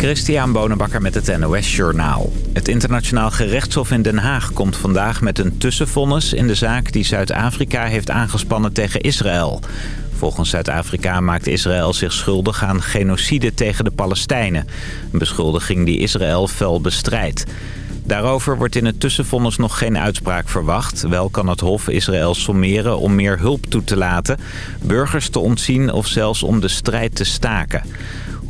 Christian Bonenbakker met het NOS Journaal. Het internationaal gerechtshof in Den Haag komt vandaag met een tussenvonnis... in de zaak die Zuid-Afrika heeft aangespannen tegen Israël. Volgens Zuid-Afrika maakt Israël zich schuldig aan genocide tegen de Palestijnen. Een beschuldiging die Israël fel bestrijdt. Daarover wordt in het tussenvonnis nog geen uitspraak verwacht. Wel kan het Hof Israël sommeren om meer hulp toe te laten... burgers te ontzien of zelfs om de strijd te staken.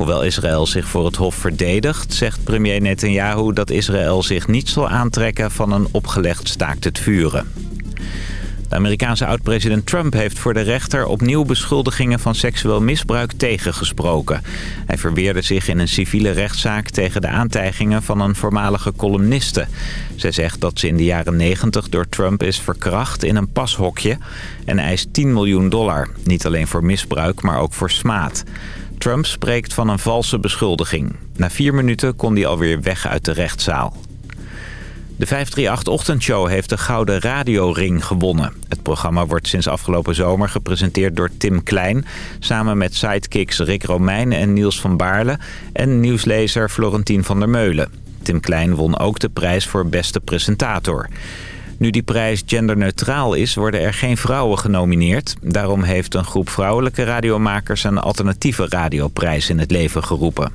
Hoewel Israël zich voor het Hof verdedigt... zegt premier Netanyahu dat Israël zich niet zal aantrekken... van een opgelegd staakt het vuren. De Amerikaanse oud-president Trump heeft voor de rechter opnieuw beschuldigingen van seksueel misbruik tegengesproken. Hij verweerde zich in een civiele rechtszaak tegen de aantijgingen van een voormalige columniste. Zij zegt dat ze in de jaren 90 door Trump is verkracht in een pashokje en eist 10 miljoen dollar. Niet alleen voor misbruik, maar ook voor smaad. Trump spreekt van een valse beschuldiging. Na vier minuten kon hij alweer weg uit de rechtszaal. De 538-ochtendshow heeft de Gouden Radioring gewonnen. Het programma wordt sinds afgelopen zomer gepresenteerd door Tim Klein... samen met sidekicks Rick Romein en Niels van Baarle... en nieuwslezer Florentien van der Meulen. Tim Klein won ook de prijs voor beste presentator. Nu die prijs genderneutraal is, worden er geen vrouwen genomineerd. Daarom heeft een groep vrouwelijke radiomakers een alternatieve radioprijs in het leven geroepen.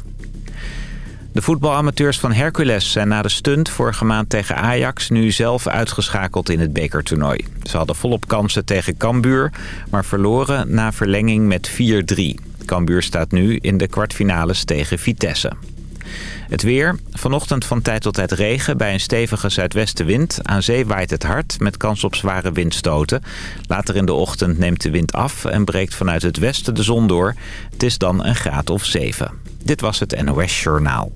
De voetbalamateurs van Hercules zijn na de stunt vorige maand tegen Ajax... nu zelf uitgeschakeld in het bekertoernooi. Ze hadden volop kansen tegen Cambuur, maar verloren na verlenging met 4-3. Cambuur staat nu in de kwartfinales tegen Vitesse. Het weer. Vanochtend van tijd tot tijd regen bij een stevige zuidwestenwind. Aan zee waait het hard met kans op zware windstoten. Later in de ochtend neemt de wind af en breekt vanuit het westen de zon door. Het is dan een graad of 7. Dit was het NOS Journaal.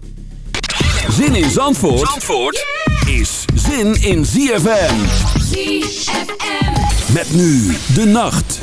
Zin in Zandvoort, Zandvoort is zin in ZFM. ZFM. Met nu de nacht.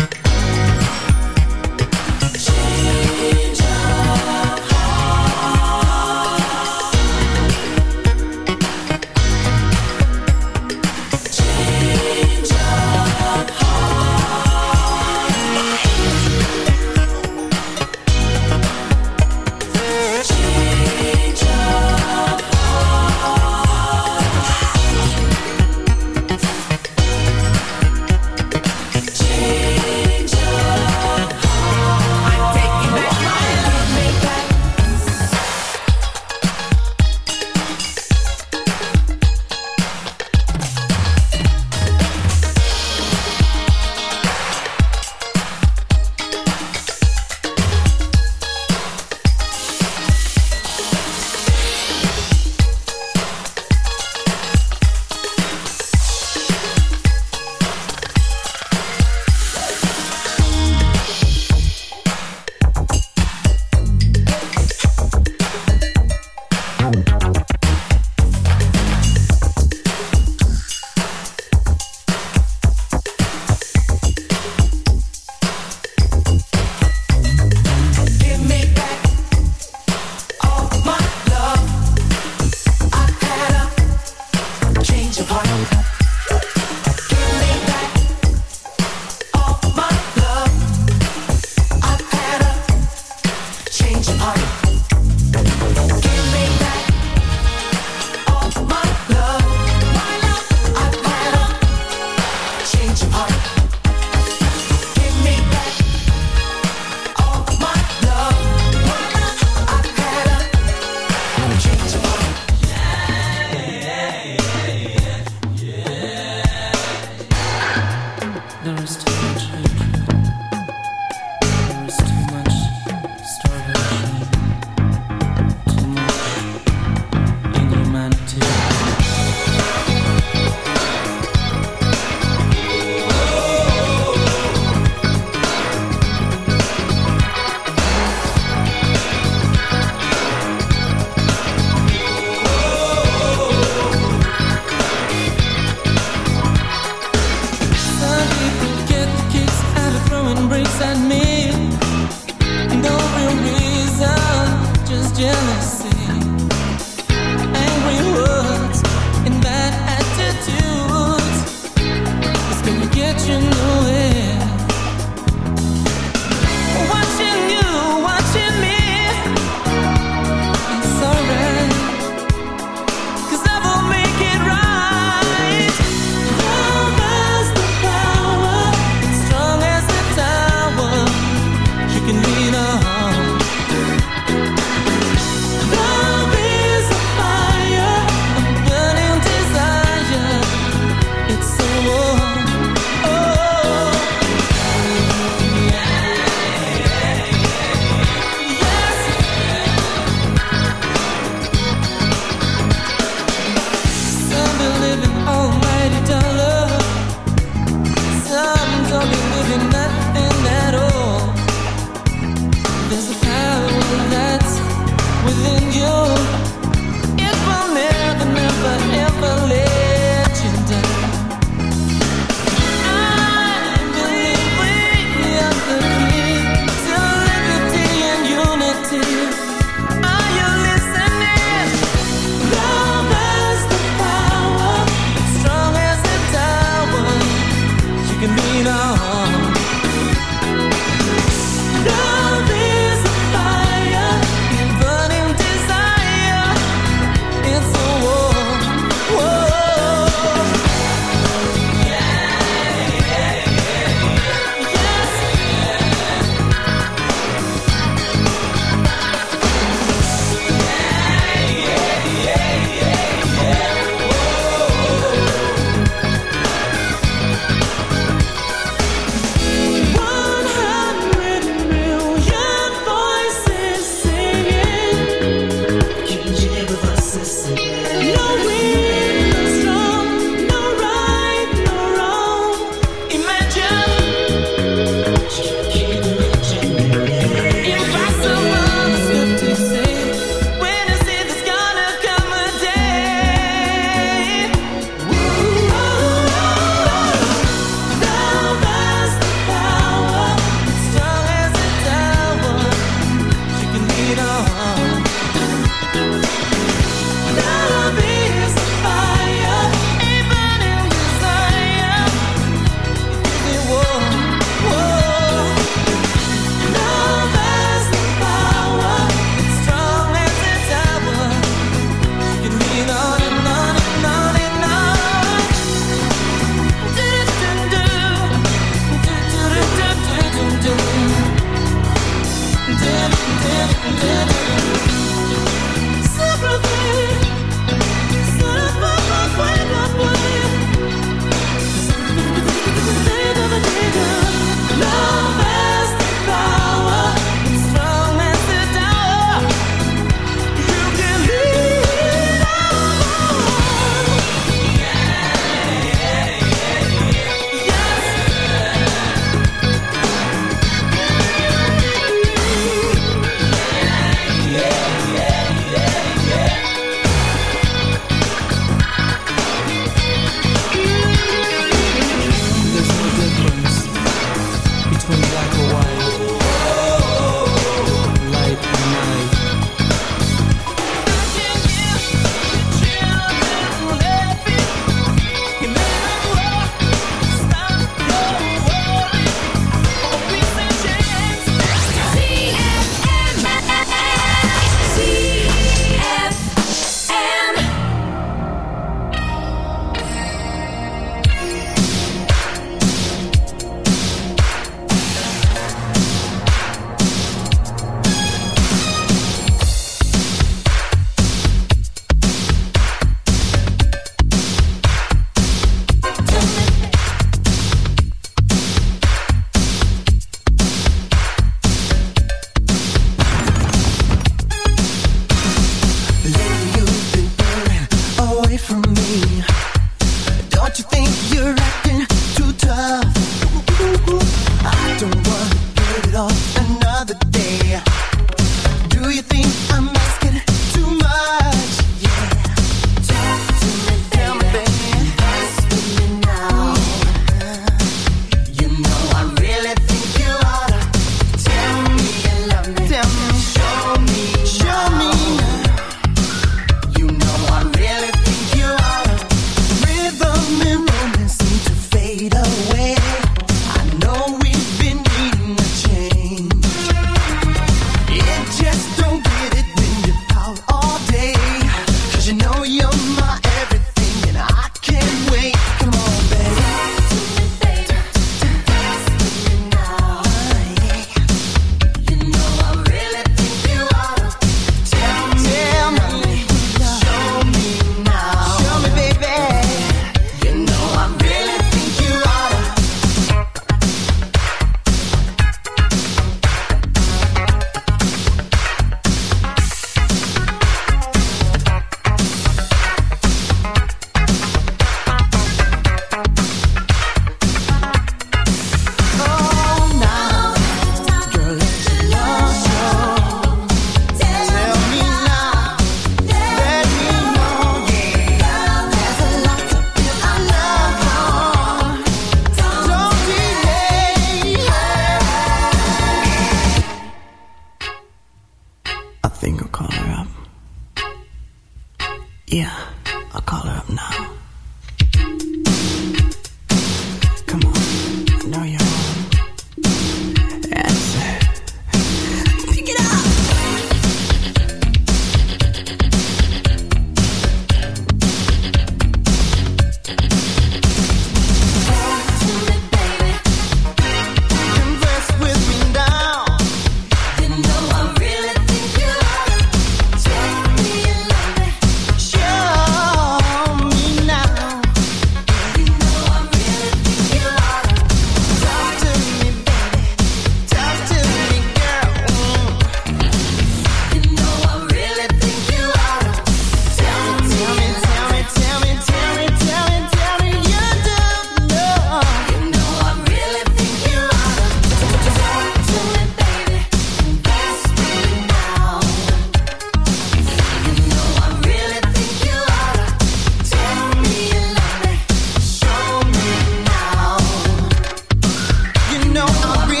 I'll be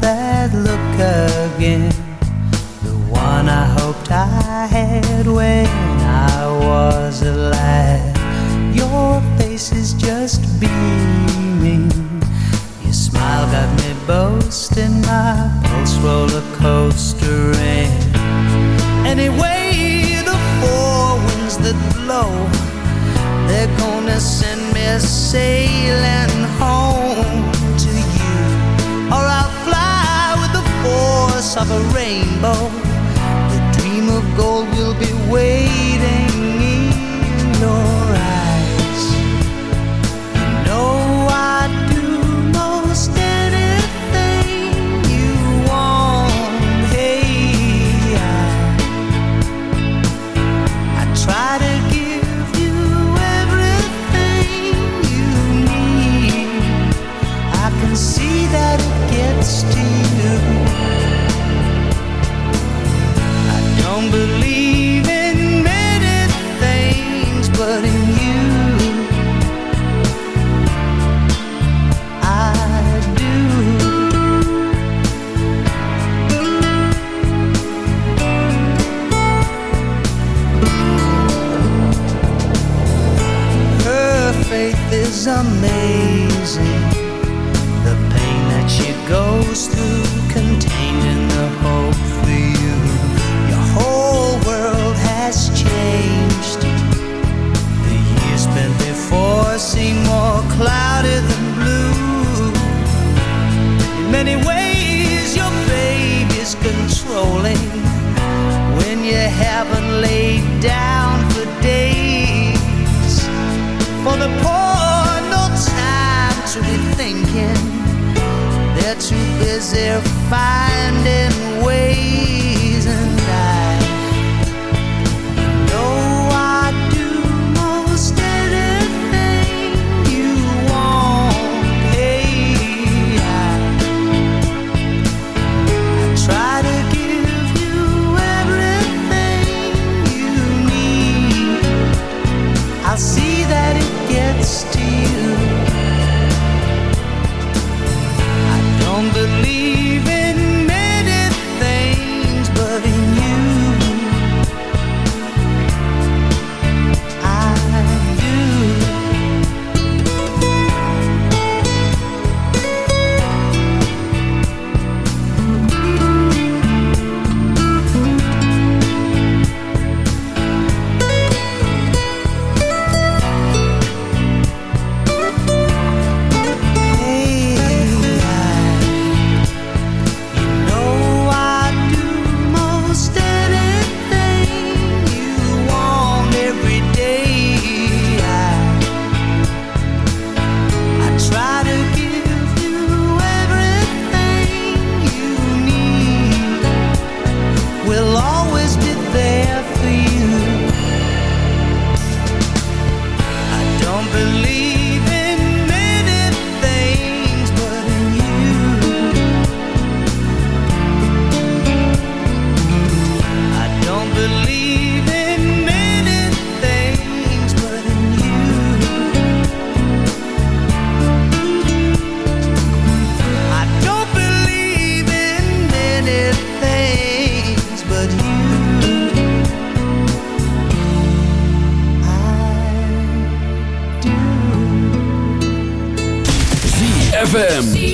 that look again. The one I hoped I had when I was a lad. Your face is just beaming. Your smile got me boasting. My pulse roller coastering. anyway, the four winds that blow, they're gonna send me sailing home. Of a rainbow. The dream of gold will be waiting many ways, your baby's controlling when you haven't laid down for days. For the poor, no time to be thinking. They're too busy finding ZFM.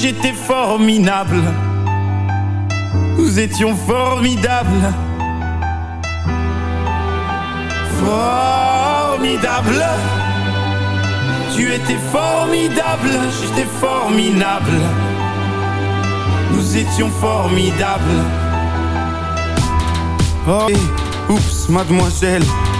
J'étais formidable. Nous étions formidables. Formidable. Tu étais formidable, j'étais formidable. Nous étions formidables. Oh, oups, mademoiselle,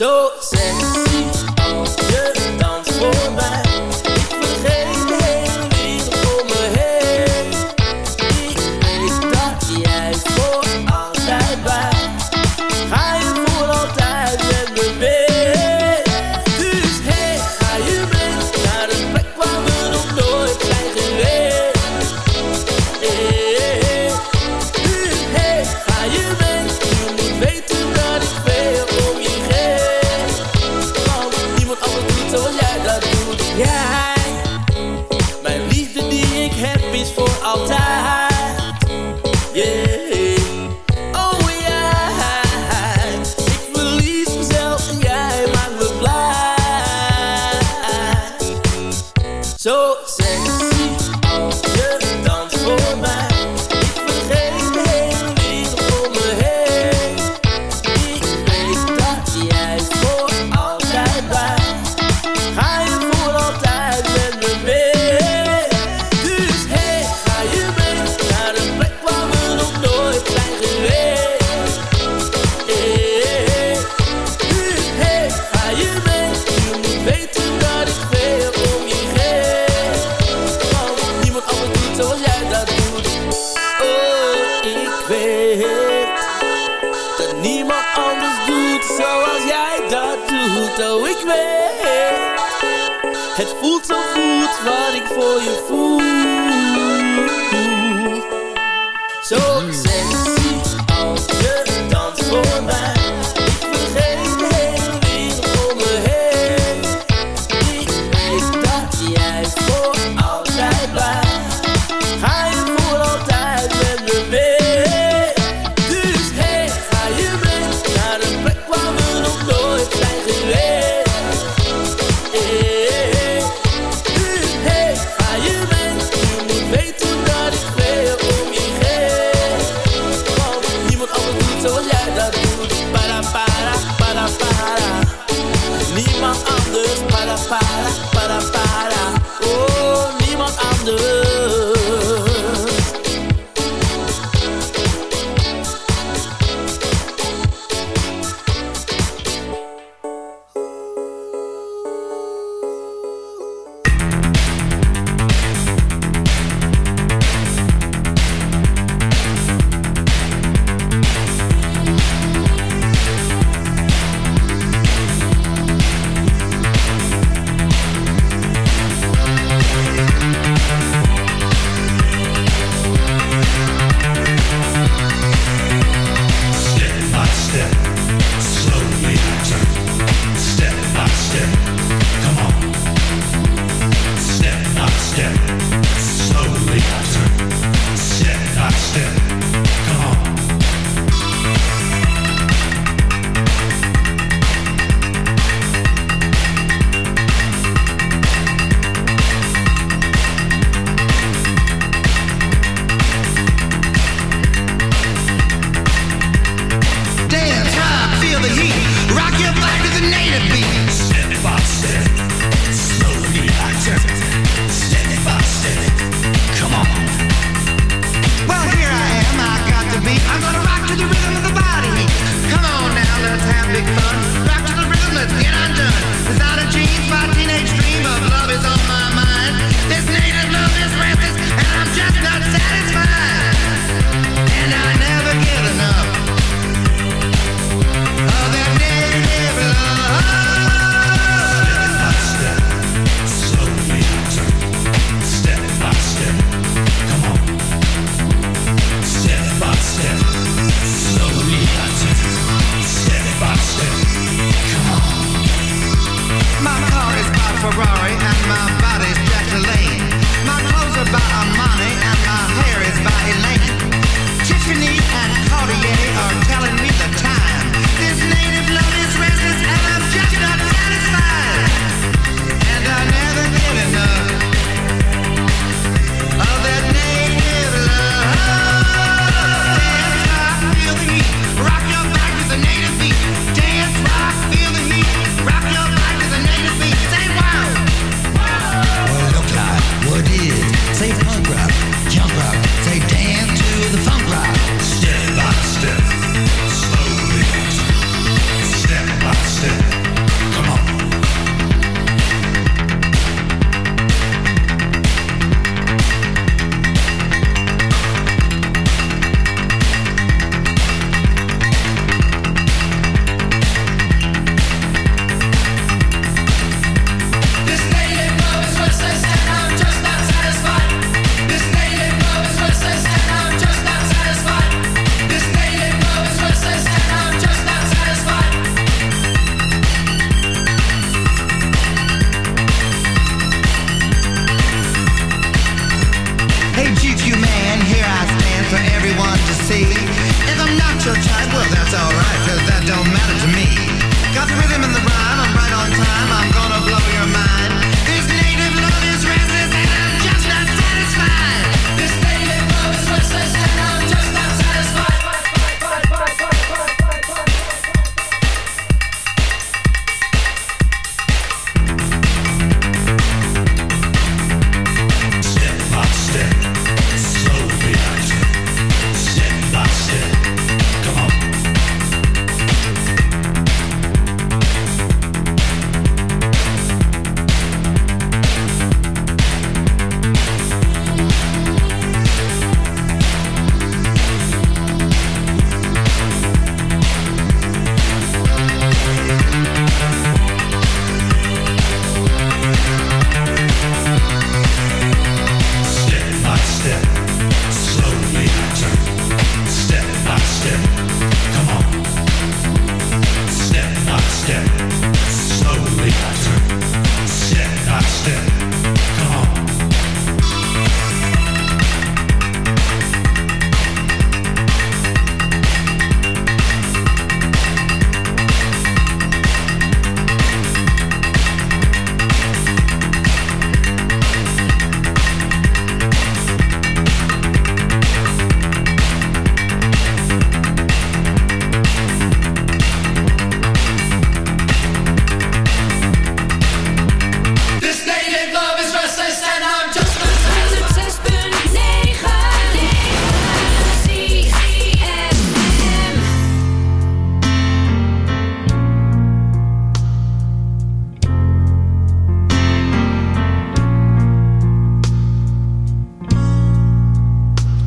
So.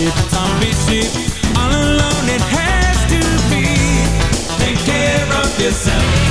ship, zombie ship All alone it has to be. Take care of yourself.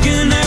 looking at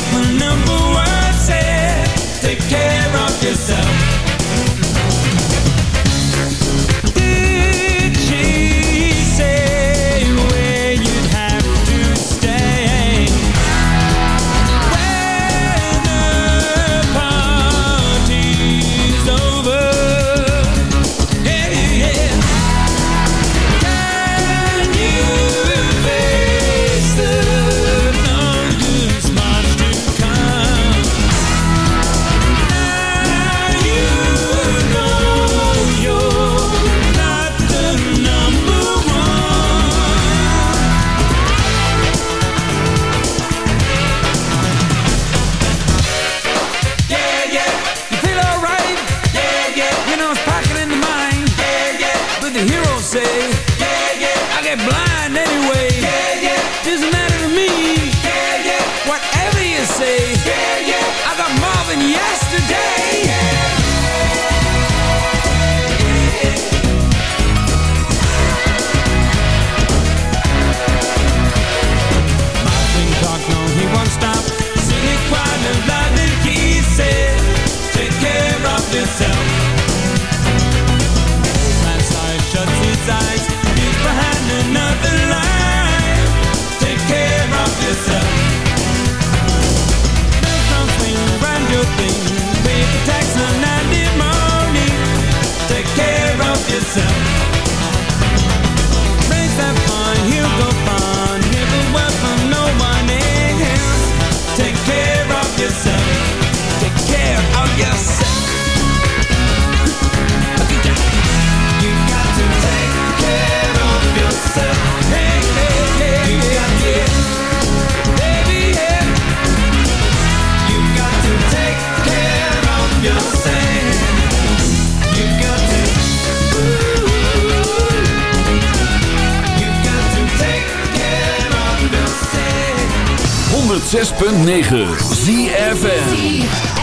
106.9 ZFN